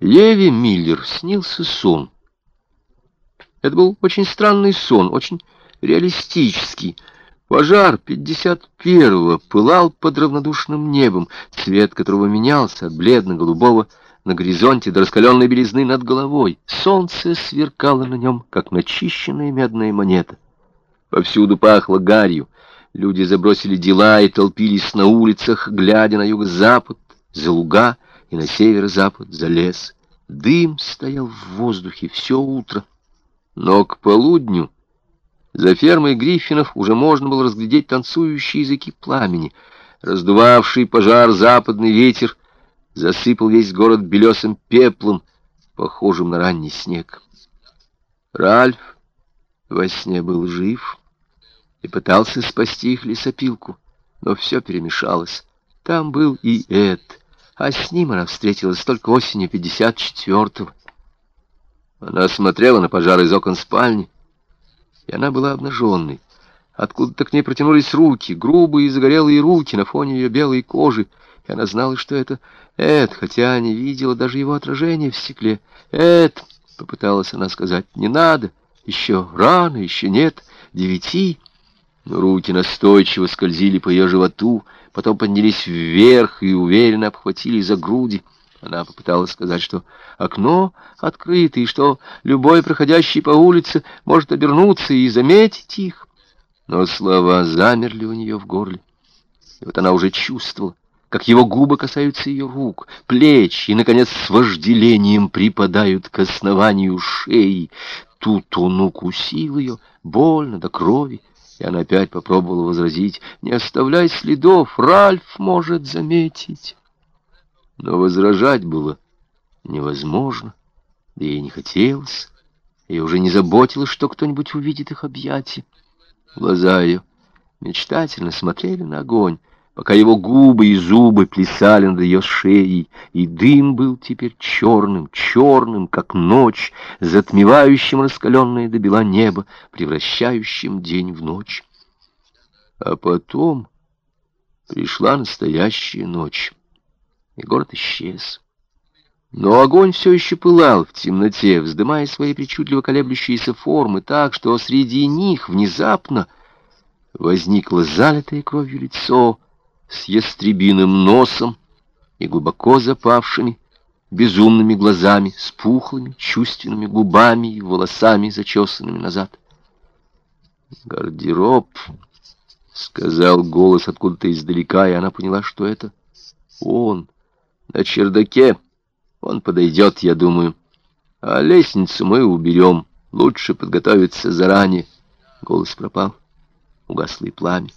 Еве Миллер снился сон. Это был очень странный сон, очень реалистический. Пожар 51-го пылал под равнодушным небом, цвет которого менялся от бледно-голубого на горизонте до раскаленной белизны над головой. Солнце сверкало на нем, как начищенная медная монета. Повсюду пахло гарью. Люди забросили дела и толпились на улицах, глядя на юго-запад, за луга и на северо-запад, за лес. Дым стоял в воздухе все утро. Но к полудню за фермой Гриффинов уже можно было разглядеть танцующие языки пламени. Раздувавший пожар западный ветер засыпал весь город белесым пеплом, похожим на ранний снег. Ральф во сне был жив и пытался спасти их лесопилку, но все перемешалось. Там был и Эд, а с ним она встретилась только осенью 54-го. Она смотрела на пожар из окон спальни, и она была обнаженной. Откуда-то к ней протянулись руки, грубые и загорелые руки на фоне ее белой кожи, и она знала, что это Эд, хотя не видела даже его отражения в стекле. «Эд!» — попыталась она сказать. «Не надо! Еще рано, еще нет! Девяти!» Но руки настойчиво скользили по ее животу, потом поднялись вверх и уверенно обхватили за груди. Она попыталась сказать, что окно открыто, и что любой проходящий по улице может обернуться и заметить их. Но слова замерли у нее в горле. И вот она уже чувствовала, как его губы касаются ее рук, плеч, и, наконец, с вожделением припадают к основанию шеи. Тут он укусил ее, больно до крови, она опять попробовала возразить, «Не оставляй следов, Ральф может заметить». Но возражать было невозможно, да ей не хотелось, и уже не заботилась, что кто-нибудь увидит их объятия. Глаза ее мечтательно смотрели на огонь, пока его губы и зубы плясали над ее шеей, и дым был теперь черным, черным, как ночь, затмевающим раскаленное до бела небо, превращающим день в ночь. А потом пришла настоящая ночь и город исчез. Но огонь все еще пылал в темноте, вздымая свои причудливо колеблющиеся формы так, что среди них внезапно возникло залитое кровью лицо с ястребиным носом и глубоко запавшими, безумными глазами, с пухлыми, чувственными губами и волосами, зачесанными назад. «Гардероб», — сказал голос откуда-то издалека, и она поняла, что это он — на чердаке он подойдет, я думаю. А лестницу мы уберем. Лучше подготовиться заранее. Голос пропал. Угасло и пламя.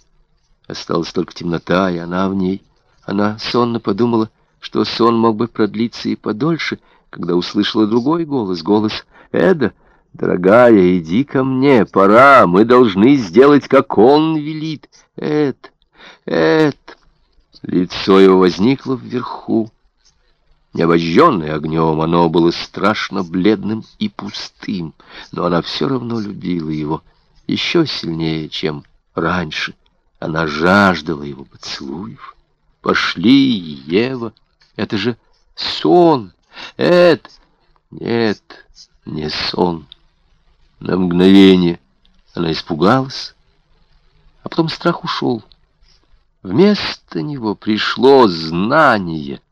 Осталась только темнота, и она в ней. Она сонно подумала, что сон мог бы продлиться и подольше, когда услышала другой голос, голос Эда. «Дорогая, иди ко мне, пора, мы должны сделать, как он велит». Эд, Эд. Лицо его возникло вверху. Не обожженное огнем, оно было страшно бледным и пустым, но она все равно любила его еще сильнее, чем раньше. Она жаждала его поцелуев. Пошли, Ева, это же сон, это... Нет, не сон. На мгновение она испугалась, а потом страх ушел. Вместо него пришло знание —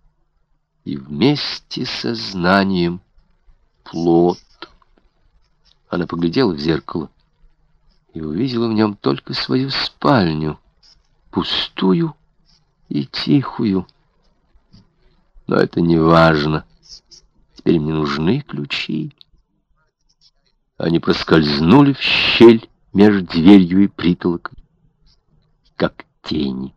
и вместе со знанием плод. Она поглядела в зеркало и увидела в нем только свою спальню, пустую и тихую. Но это не важно. Теперь мне нужны ключи. Они проскользнули в щель между дверью и притолоком, как тени.